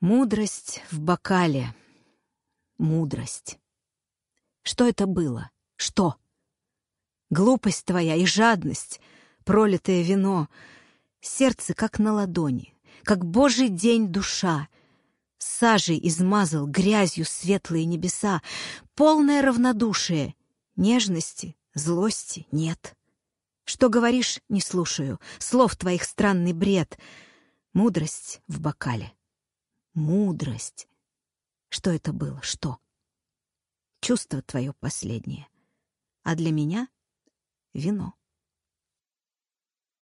Мудрость в бокале. Мудрость. Что это было? Что? Глупость твоя и жадность, пролитое вино, сердце как на ладони, как божий день душа, сажей измазал грязью светлые небеса, полное равнодушие, нежности, злости нет. Что говоришь, не слушаю, слов твоих странный бред, мудрость в бокале. Мудрость. Что это было? Что? Чувство твое последнее. А для меня — вино.